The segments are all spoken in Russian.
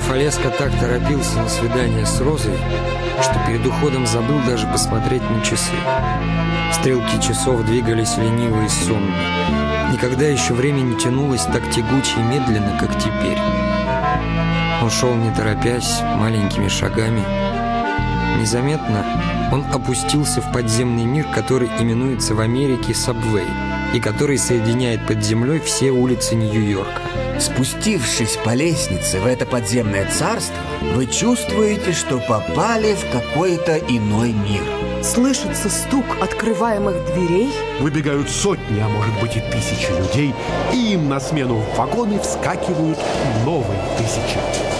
Рафалеско так торопился на свидание с Розой, что перед уходом забыл даже посмотреть на часы. Стрелки часов двигались лениво и сонно. Никогда еще время не тянулось так тягуче и медленно, как теперь. Он шел не торопясь, маленькими шагами. Незаметно он опустился в подземный мир, который именуется в Америке Сабвей, и который соединяет под землей все улицы Нью-Йорка. Спустившись по лестнице в это подземное царство, вы чувствуете, что попали в какой-то иной мир. Слышится стук открываемых дверей. Выбегают сотни, а может быть и тысячи людей, и им на смену в вагоны вскакивают новые тысячи.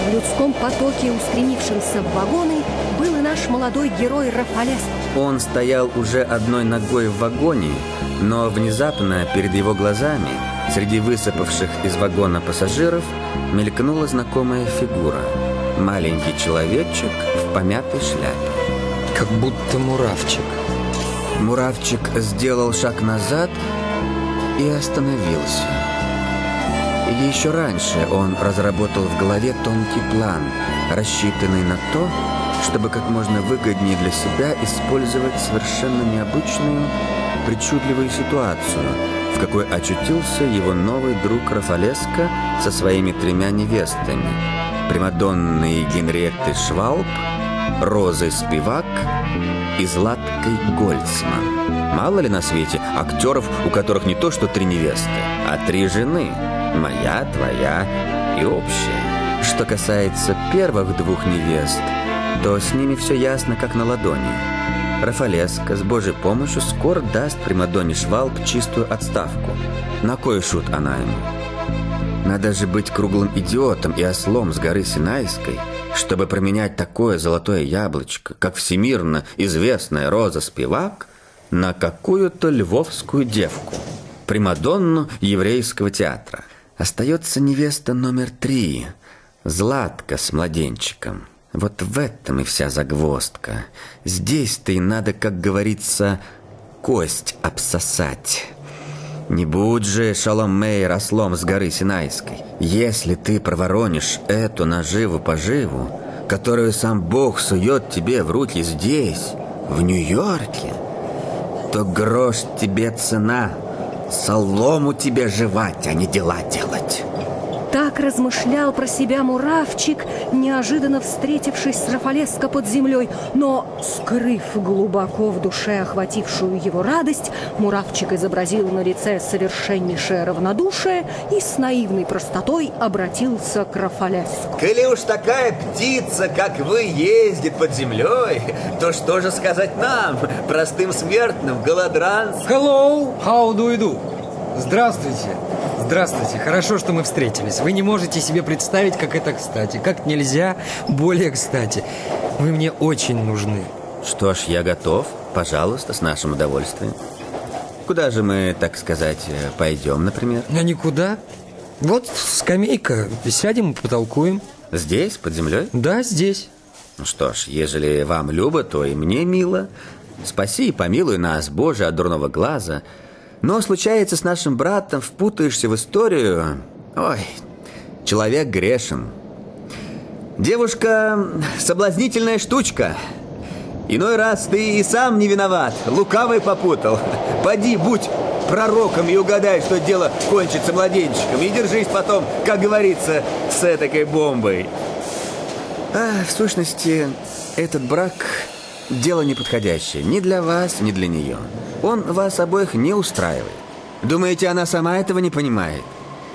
В людском потоке, устремившемся в вагоны, был и наш молодой герой Рафалес. Он стоял уже одной ногой в вагоне, но внезапно перед его глазами Среди высыпавших из вагона пассажиров мелькнула знакомая фигура. Маленький человечек в помятой шляпе. Как будто муравчик. Муравчик сделал шаг назад и остановился. Еще раньше он разработал в голове тонкий план, рассчитанный на то, чтобы как можно выгоднее для себя использовать совершенно необычную, причудливую ситуацию – в какой очутился его новый друг Рафалеско со своими тремя невестами, Примадонной Генриеттой Швалб, Розой Спивак и Златкой Гольцман. Мало ли на свете актеров, у которых не то что три невесты, а три жены. Моя, твоя и общая. Что касается первых двух невест, то с ними все ясно, как на ладони. Рафалеско с Божьей помощью скоро даст Примадонне Швалб чистую отставку. На кой шут она ему? Надо же быть круглым идиотом и ослом с горы Синайской, чтобы променять такое золотое яблочко, как всемирно известная Роза Спивак, на какую-то львовскую девку, Примадонну еврейского театра. Остается невеста номер три, Златка с младенчиком. Вот в этом и вся загвоздка. Здесь-то и надо, как говорится, кость обсосать. Не будь же Шалом-Мейер ослом с горы Синайской. Если ты проворонишь эту наживу-поживу, которую сам Бог сует тебе в руки здесь, в Нью-Йорке, то грош тебе цена, солому тебе жевать, а не дела делать». Так размышлял про себя муравчик, неожиданно встретившись с Рафалеско под землей. Но, скрыв глубоко в душе охватившую его радость, муравчик изобразил на лице совершеннейшее равнодушие и с наивной простотой обратился к Рафалеско. Коли уж такая птица, как вы, ездит под землей, то что же сказать нам, простым смертным, голодранцам? Hello, how do you do? Здравствуйте. Здравствуйте, хорошо, что мы встретились. Вы не можете себе представить, как это кстати. Как нельзя более кстати. Вы мне очень нужны. Что ж, я готов. Пожалуйста, с нашим удовольствием. Куда же мы, так сказать, пойдем, например? А никуда. Вот скамейка. Сядем и потолкуем. Здесь, под землей? Да, здесь. Ну что ж, ежели вам любо, то и мне мило. Спаси и помилуй нас, Боже, от дурного глаза – но случается с нашим братом, впутаешься в историю. Ой, человек грешен. Девушка – соблазнительная штучка. Иной раз ты и сам не виноват, лукавый попутал. Поди, будь пророком и угадай, что дело кончится младенчиком. И держись потом, как говорится, с этой бомбой. А, в сущности, этот брак Дело неподходящее ни для вас, ни для нее. Он вас обоих не устраивает. Думаете, она сама этого не понимает?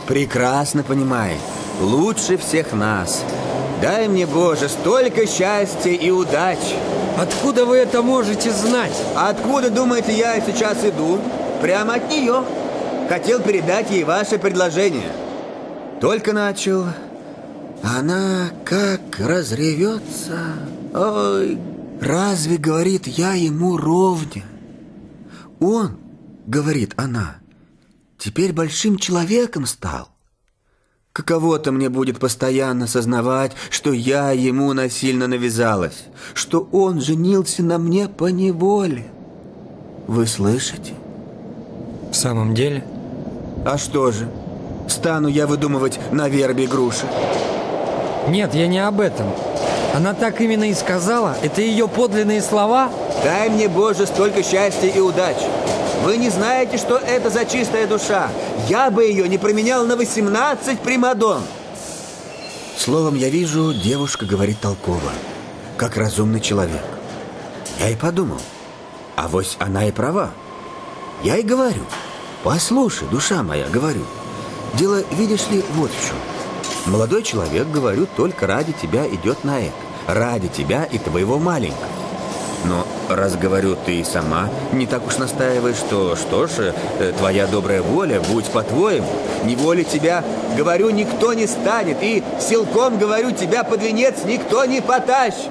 Прекрасно понимает. Лучше всех нас. Дай мне, Боже, столько счастья и удач. Откуда вы это можете знать? Откуда, думаете, я сейчас иду? Прямо от нее. Хотел передать ей ваше предложение. Только начал. Она как разревется. Ой, Разве, говорит, я ему ровня? Он, говорит она, теперь большим человеком стал. Каково-то мне будет постоянно сознавать, что я ему насильно навязалась, что он женился на мне по неволе. Вы слышите? В самом деле? А что же? Стану я выдумывать на вербе груши? Нет, я не об этом. Она так именно и сказала? Это ее подлинные слова? Дай мне, Боже, столько счастья и удачи. Вы не знаете, что это за чистая душа. Я бы ее не променял на 18 примадон. Словом, я вижу, девушка говорит толково, как разумный человек. Я и подумал, а вось она и права. Я и говорю, послушай, душа моя, говорю. Дело, видишь ли, вот в чем. Молодой человек, говорю, только ради тебя идет на это. Ради тебя и твоего маленького. Но раз, говорю, ты сама не так уж настаиваешь, что, что ж, э, твоя добрая воля, будь по-твоему. Не воля тебя, говорю, никто не станет, и силком, говорю, тебя под венец никто не потащит.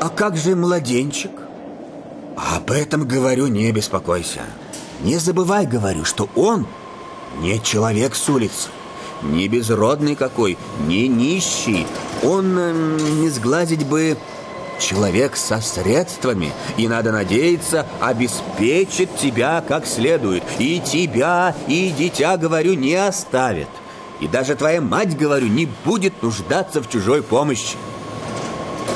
А как же младенчик? Об этом, говорю, не беспокойся. Не забывай, говорю, что он не человек с улицы, не безродный какой, не нищий. Он э, не сгладить бы человек со средствами, и надо надеяться, обеспечит тебя как следует. И тебя, и дитя, говорю, не оставит. И даже твоя мать, говорю, не будет нуждаться в чужой помощи.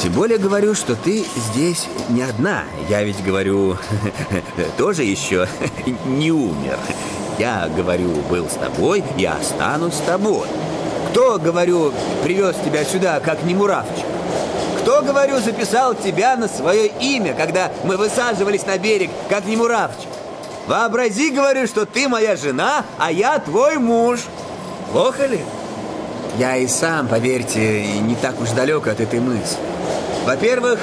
Тем более говорю, что ты здесь не одна. Я ведь говорю, тоже еще не умер. Я, говорю, был с тобой и останусь с тобой. Кто, говорю, привез тебя сюда, как не муравчик? Кто, говорю, записал тебя на свое имя, когда мы высаживались на берег, как не муравчик? Вообрази, говорю, что ты моя жена, а я твой муж. Плохо ли? Я и сам, поверьте, не так уж далек от этой мысли. Во-первых,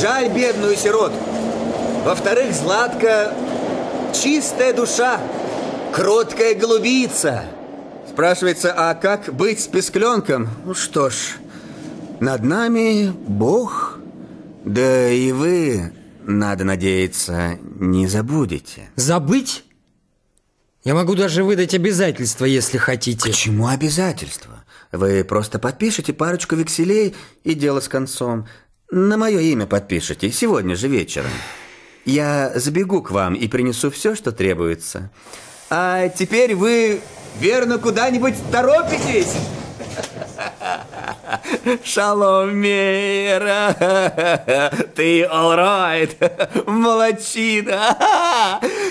жаль бедную сиротку. Во-вторых, Златка чистая душа, кроткая голубица. Спрашивается, а как быть с пескленком? Ну что ж, над нами Бог, да и вы, надо надеяться, не забудете. Забыть? Я могу даже выдать обязательства, если хотите. К чему обязательства? Вы просто подпишите парочку векселей и дело с концом. На мое имя подпишите сегодня же вечером. Я забегу к вам и принесу все, что требуется. А теперь вы верно куда-нибудь торопитесь? Шалом, Мейра. Ты all right. Молодчина.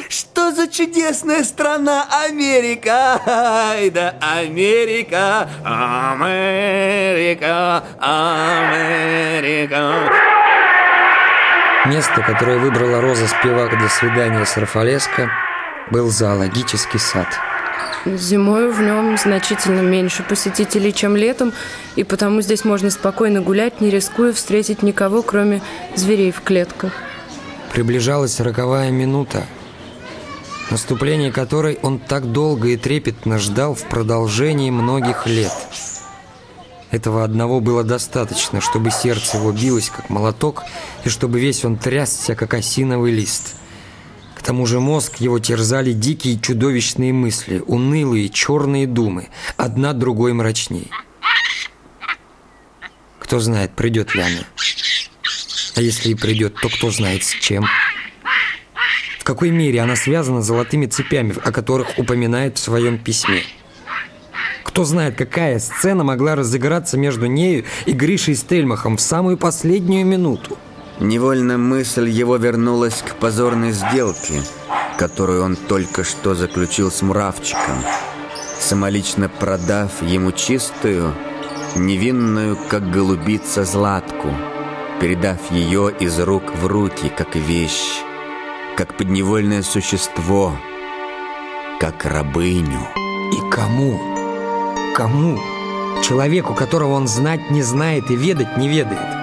Что за чудесная страна Америка. Да Америка. Америка. Америка. Место, которое выбрала Роза Спивак для свидания с Рафалеско, был зоологический сад. Зимой в нем значительно меньше посетителей, чем летом, и потому здесь можно спокойно гулять, не рискуя встретить никого, кроме зверей в клетках. Приближалась роковая минута, наступление которой он так долго и трепетно ждал в продолжении многих лет. Этого одного было достаточно, чтобы сердце его билось, как молоток, и чтобы весь он трясся, как осиновый лист – тому же мозг его терзали дикие чудовищные мысли, унылые черные думы, одна другой мрачней. Кто знает, придет ли она. А если и придет, то кто знает с чем. В какой мере она связана золотыми цепями, о которых упоминает в своем письме. Кто знает, какая сцена могла разыграться между нею и Гришей Стельмахом в самую последнюю минуту. Невольно мысль его вернулась к позорной сделке, которую он только что заключил с Муравчиком, самолично продав ему чистую, невинную, как голубица, златку, передав ее из рук в руки, как вещь, как подневольное существо, как рабыню. И кому? Кому? Человеку, которого он знать не знает и ведать не ведает.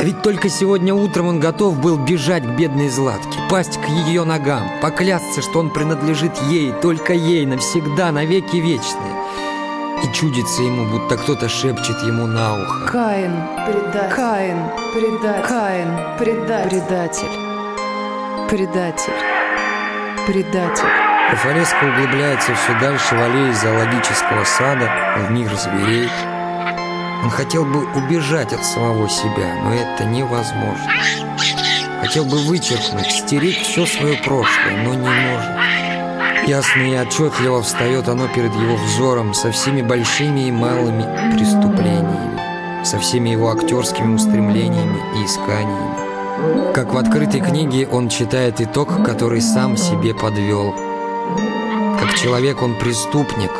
А ведь только сегодня утром он готов был бежать к бедной Златке, пасть к ее ногам, поклясться, что он принадлежит ей, только ей, навсегда, навеки вечные. И чудится ему, будто кто-то шепчет ему на ухо. Каин, предатель. Каин, предатель. Каин, предатель. Предатель. Предатель. Предатель. Рафалеско углубляется все дальше в аллее зоологического сада, в мир зверей. Он хотел бы убежать от самого себя, но это невозможно. Хотел бы вычеркнуть, стереть все свое прошлое, но не может. Ясно и отчетливо встает оно перед его взором со всеми большими и малыми преступлениями, со всеми его актерскими устремлениями и исканиями. Как в открытой книге он читает итог, который сам себе подвел. Как человек он преступник,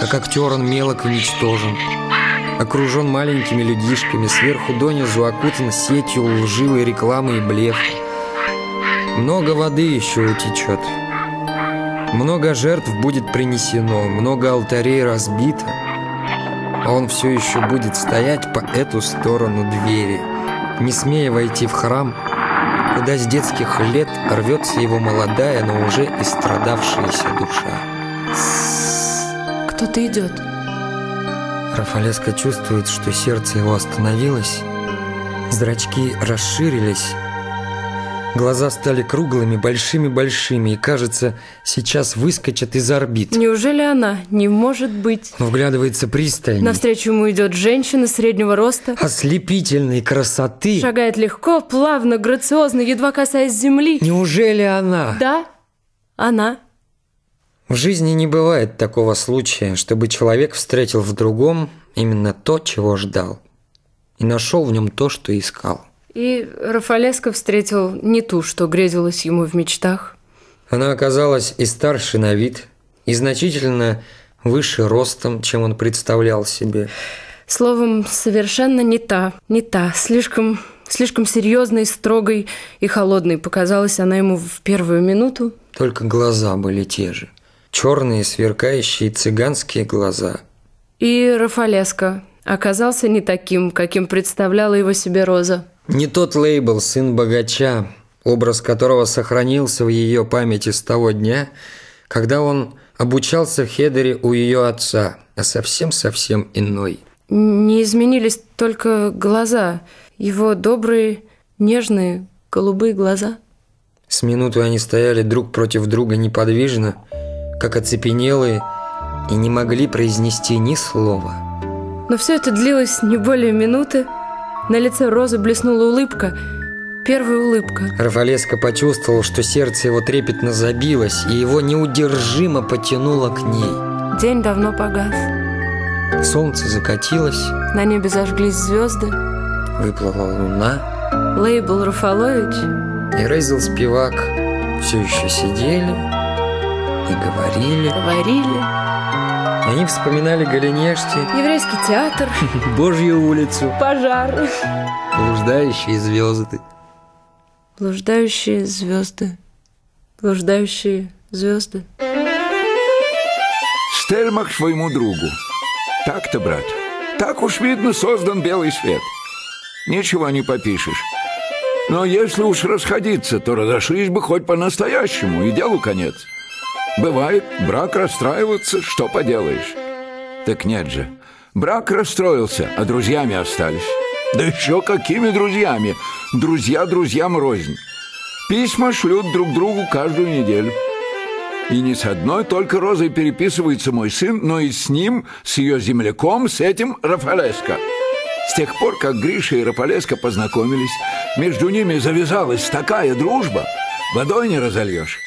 как актер он мелок и ничтожен, окружен маленькими людишками, сверху донизу окутан сетью лживой рекламы и блеф. Много воды еще утечет. Много жертв будет принесено, много алтарей разбито. А он все еще будет стоять по эту сторону двери, не смея войти в храм, куда с детских лет рвется его молодая, но уже истрадавшаяся душа. Кто-то идет. Рафалеско чувствует, что сердце его остановилось, зрачки расширились, глаза стали круглыми, большими-большими, и, кажется, сейчас выскочат из орбит. Неужели она? Не может быть. Вглядывается пристально. Навстречу ему идет женщина среднего роста. Ослепительной красоты. Шагает легко, плавно, грациозно, едва касаясь земли. Неужели она? Да, она. В жизни не бывает такого случая, чтобы человек встретил в другом именно то, чего ждал, и нашел в нем то, что искал. И Рафалеско встретил не ту, что грезилось ему в мечтах. Она оказалась и старше на вид, и значительно выше ростом, чем он представлял себе. Словом, совершенно не та, не та, слишком, слишком серьезной, строгой и холодной показалась она ему в первую минуту. Только глаза были те же. Черные, сверкающие цыганские глаза. И Рафалеско оказался не таким, каким представляла его себе Роза. Не тот лейбл «Сын богача», образ которого сохранился в ее памяти с того дня, когда он обучался в Хедере у ее отца, а совсем-совсем иной. Не изменились только глаза, его добрые, нежные, голубые глаза. С минуту они стояли друг против друга неподвижно, как оцепенелые, и не могли произнести ни слова. Но все это длилось не более минуты. На лице Розы блеснула улыбка, первая улыбка. Рафалеско почувствовал, что сердце его трепетно забилось, и его неудержимо потянуло к ней. День давно погас. Солнце закатилось, На небе зажглись звезды. выплыла луна, Лейбл Рафалович и Рейзел Спивак все еще сидели и говорили. говорили. Они вспоминали Голенешти, Еврейский театр, Божью улицу, пожар. блуждающие звезды. Блуждающие звезды. Блуждающие звезды. Стельмах своему другу. Так-то, брат. Так уж видно создан белый свет. Ничего не попишешь. Но если уж расходиться, то разошлись бы хоть по-настоящему, и делу конец. Бывает, брак расстраиваться, что поделаешь. Так нет же. Брак расстроился, а друзьями остались. Да еще какими друзьями? Друзья друзьям рознь. Письма шлют друг другу каждую неделю. И не с одной только Розой переписывается мой сын, но и с ним, с ее земляком, с этим Рафалеско. С тех пор, как Гриша и Рафалеско познакомились, между ними завязалась такая дружба, водой не разольешь.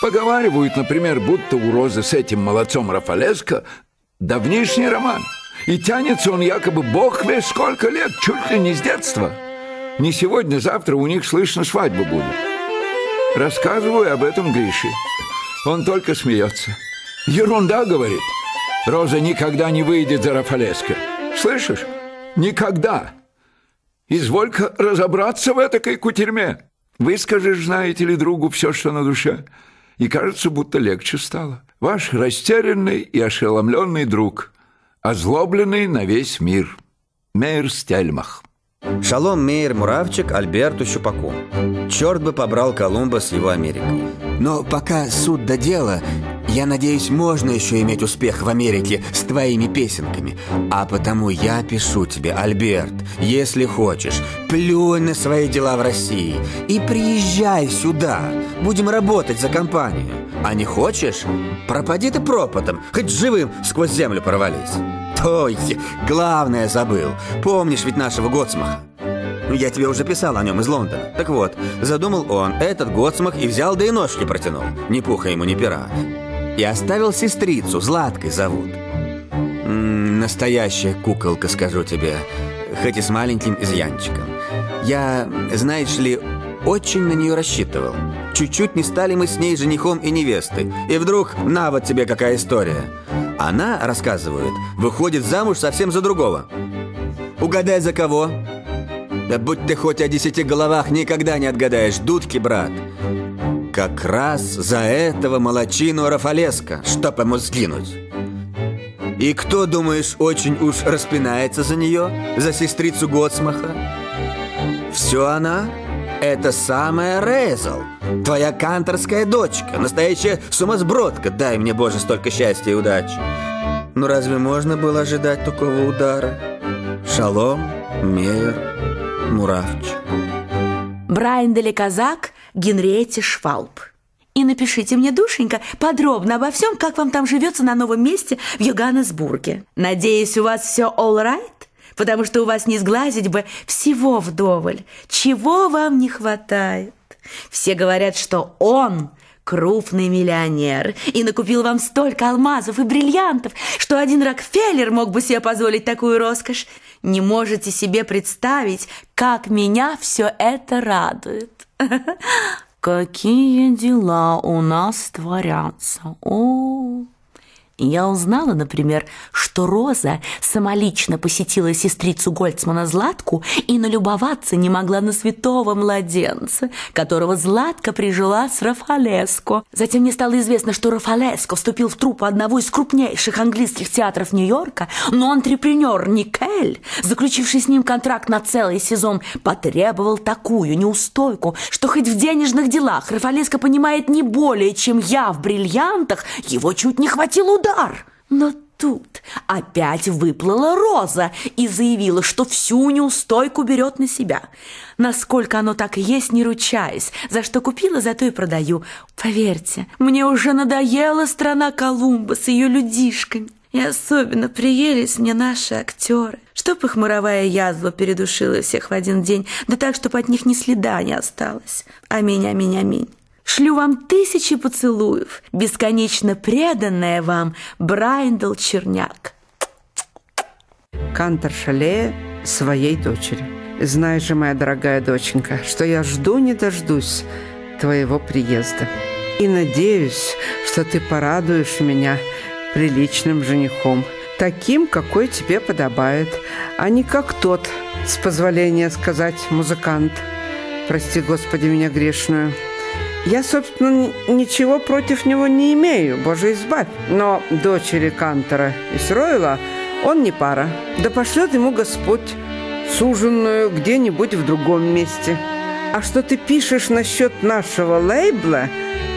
Поговаривают, например, будто у Розы с этим молодцом Рафалеско давнишний роман. И тянется он якобы бог весь сколько лет, чуть ли не с детства. Не сегодня-завтра у них слышно свадьба будет. Рассказываю об этом Грише. Он только смеется. Ерунда, говорит. Роза никогда не выйдет за Рафалеско. Слышишь? Никогда. Изволь-ка разобраться в этой кутерьме. Выскажешь, знаете ли, другу все, что на душе. И кажется, будто легче стало. Ваш растерянный и ошеломленный друг, озлобленный на весь мир. Мейер Стельмах. Шалом Мейер Муравчик Альберту Щупаку. Черт бы побрал Колумба с его Америкой. Но пока суд до дела, я надеюсь, можно еще иметь успех в Америке с твоими песенками. А потому я пишу тебе, Альберт, если хочешь, плюнь на свои дела в России и приезжай сюда. Будем работать за компанию. А не хочешь, пропади ты пропотом, хоть живым сквозь землю провались. Ой, главное забыл. Помнишь ведь нашего Гоцмаха? Я тебе уже писал о нем из Лондона. Так вот, задумал он этот Гоцмах и взял да и ножки протянул. Ни пуха ему, ни пера. И оставил сестрицу, Златкой зовут. М -м, настоящая куколка, скажу тебе. Хоть и с маленьким изъянчиком. Я, знаешь ли, очень на нее рассчитывал. Чуть-чуть не стали мы с ней женихом и невестой. И вдруг, на вот тебе какая история. Она, рассказывают, выходит замуж совсем за другого. Угадай, за кого? Да будь ты хоть о десяти головах, никогда не отгадаешь, дудки, брат. Как раз за этого молочину Рафалеска, чтоб ему сгинуть. И кто, думаешь, очень уж распинается за нее, за сестрицу Гоцмаха? Все она это самая Рейзел, твоя канторская дочка, настоящая сумасбродка. Дай мне, Боже, столько счастья и удачи. Ну разве можно было ожидать такого удара? Шалом, Мейер, Муравчик. Брайндели Казак, Генриетти Швалб. И напишите мне, душенька, подробно обо всем, как вам там живется на новом месте в Йоганнесбурге. Надеюсь, у вас все all right? потому что у вас не сглазить бы всего вдоволь. Чего вам не хватает? Все говорят, что он крупный миллионер и накупил вам столько алмазов и бриллиантов, что один Рокфеллер мог бы себе позволить такую роскошь. Не можете себе представить, как меня все это радует. Какие дела у нас творятся. О, я узнала, например, что Роза самолично посетила сестрицу Гольцмана Златку и налюбоваться не могла на святого младенца, которого Златка прижила с Рафалеско. Затем мне стало известно, что Рафалеско вступил в труппу одного из крупнейших английских театров Нью-Йорка, но антрепренер Никель, заключивший с ним контракт на целый сезон, потребовал такую неустойку, что хоть в денежных делах Рафалеско понимает не более, чем я в бриллиантах, его чуть не хватило удар удар. Но тут опять выплыла Роза и заявила, что всю неустойку берет на себя. Насколько оно так и есть, не ручаясь. За что купила, зато и продаю. Поверьте, мне уже надоела страна Колумба с ее людишками. И особенно приелись мне наши актеры. Чтоб их моровая язва передушила всех в один день, да так, чтобы от них ни следа не осталось. Аминь, аминь, аминь. Шлю вам тысячи поцелуев, бесконечно преданная вам Брайндл Черняк. Кантор Шалея своей дочери. Знаешь же, моя дорогая доченька, что я жду не дождусь твоего приезда. И надеюсь, что ты порадуешь меня приличным женихом, таким, какой тебе подобает, а не как тот, с позволения сказать, музыкант. Прости, Господи, меня грешную. Я, собственно, ничего против него не имею, боже избавь. Но дочери Кантора и Сройла он не пара. Да пошлет ему Господь суженную где-нибудь в другом месте. А что ты пишешь насчет нашего лейбла,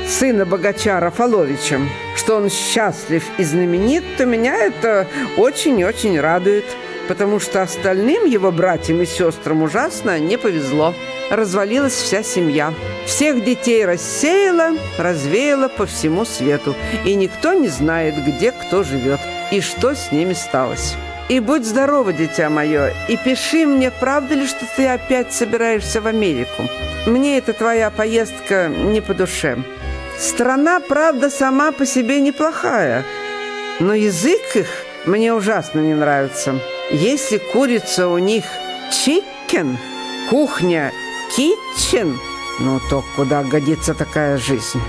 сына богача Рафаловича, что он счастлив и знаменит, то меня это очень-очень радует, потому что остальным его братьям и сестрам ужасно не повезло развалилась вся семья. Всех детей рассеяла, развеяла по всему свету, и никто не знает, где кто живет и что с ними сталось. И будь здорова, дитя мое, и пиши мне, правда ли, что ты опять собираешься в Америку. Мне эта твоя поездка не по душе. Страна, правда, сама по себе неплохая, но язык их мне ужасно не нравится. Если курица у них чикен, кухня Китчен? Ну, то куда годится такая жизнь?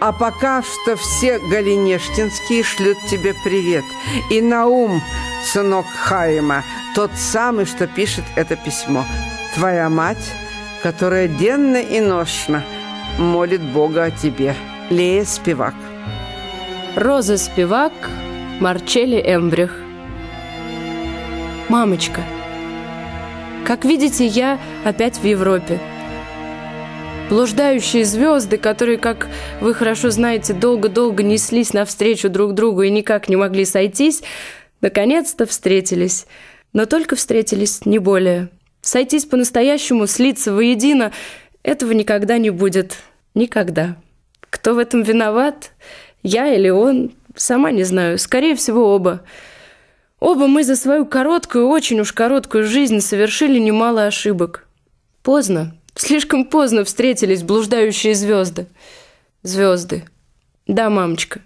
А пока что все Галинештинские шлют тебе привет. И Наум, сынок Хайма, тот самый, что пишет это письмо. Твоя мать, которая денно и ношно молит Бога о тебе. Лея Спивак. Роза Спивак, Марчели Эмбрих. Мамочка, как видите, я опять в Европе. Блуждающие звезды, которые, как вы хорошо знаете, долго-долго неслись навстречу друг другу и никак не могли сойтись, наконец-то встретились. Но только встретились, не более. Сойтись по-настоящему, слиться воедино – этого никогда не будет. Никогда. Кто в этом виноват? Я или он? Сама не знаю. Скорее всего, оба. Мы за свою короткую, очень уж короткую жизнь совершили немало ошибок. Поздно, слишком поздно встретились блуждающие звезды. Звезды. Да, мамочка.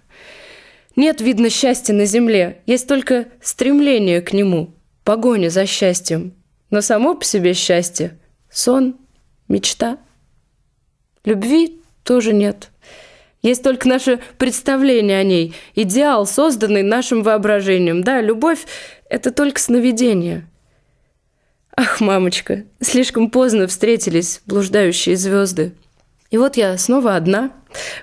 Нет, видно, счастья на земле. Есть только стремление к нему, погоня за счастьем. Но само по себе счастье — сон, мечта. Любви тоже нет. Есть только наше представление о ней, идеал, созданный нашим воображением. Да, любовь — это только сновидение. Ах, мамочка, слишком поздно встретились блуждающие звезды. И вот я снова одна,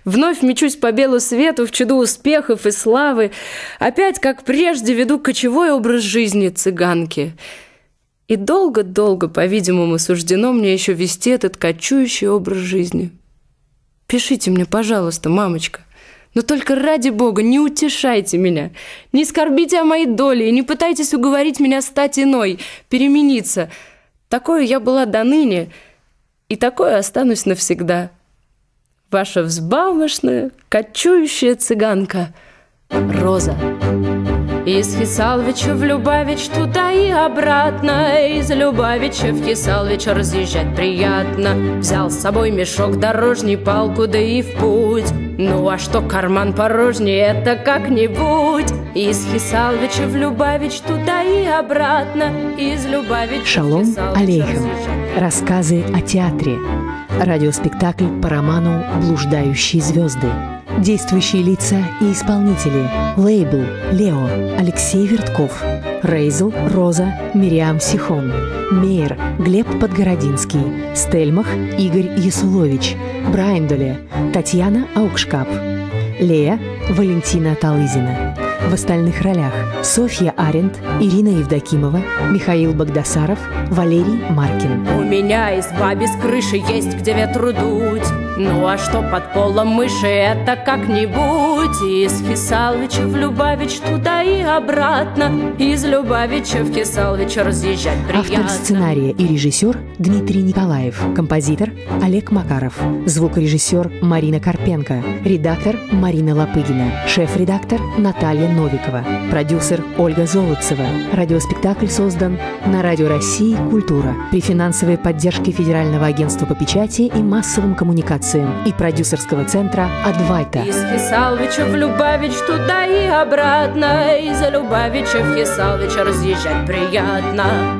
вновь мечусь по белу свету в чуду успехов и славы, опять, как прежде, веду кочевой образ жизни цыганки. И долго-долго, по-видимому, суждено мне еще вести этот кочующий образ жизни. Пишите мне, пожалуйста, мамочка. Но только ради бога не утешайте меня, не скорбите о моей доле и не пытайтесь уговорить меня стать иной, перемениться. Такое я была до ныне, и такое останусь навсегда» ваша взбалмошная, кочующая цыганка Роза. Из Хисалвича в Любавич туда и обратно. Из Любавича в Хисалвич разъезжать приятно. Взял с собой мешок дорожный, палку, да и в путь. Ну а что карман порожний, это как-нибудь. Из Хисалвича в Любавич туда и обратно. Из Любавича Шалом Алейхем. Рассказы о театре. Радиоспектакль по роману «Блуждающие звезды». Действующие лица и исполнители. Лейбл Лео Алексей Вертков. Рейзел Роза Мириам Сихон. Мейер Глеб Подгородинский. Стельмах Игорь Ясулович. Брайндоле Татьяна Аукшкап. Лея Валентина Талызина. В остальных ролях Софья Аренд, Ирина Евдокимова, Михаил Богдасаров, Валерий Маркин. У меня изба без крыши есть, где ветру дуть. Ну а что под полом мыши, это как-нибудь Из Хисалвича в Любавич туда и обратно Из Любавича в Хисалвич разъезжать приятно Автор сценария и режиссер Дмитрий Николаев. Композитор Олег Макаров. Звукорежиссер Марина Карпенко. Редактор Марина Лопыгина. Шеф-редактор Наталья Новикова. Продюсер Ольга Золотцева. Радиоспектакль создан на Радио России «Культура» при финансовой поддержке Федерального агентства по печати и массовым коммуникациям и продюсерского центра «Адвайта». Из Хисалвича в Любавич туда и обратно Из Любавича в Хисалвич разъезжать приятно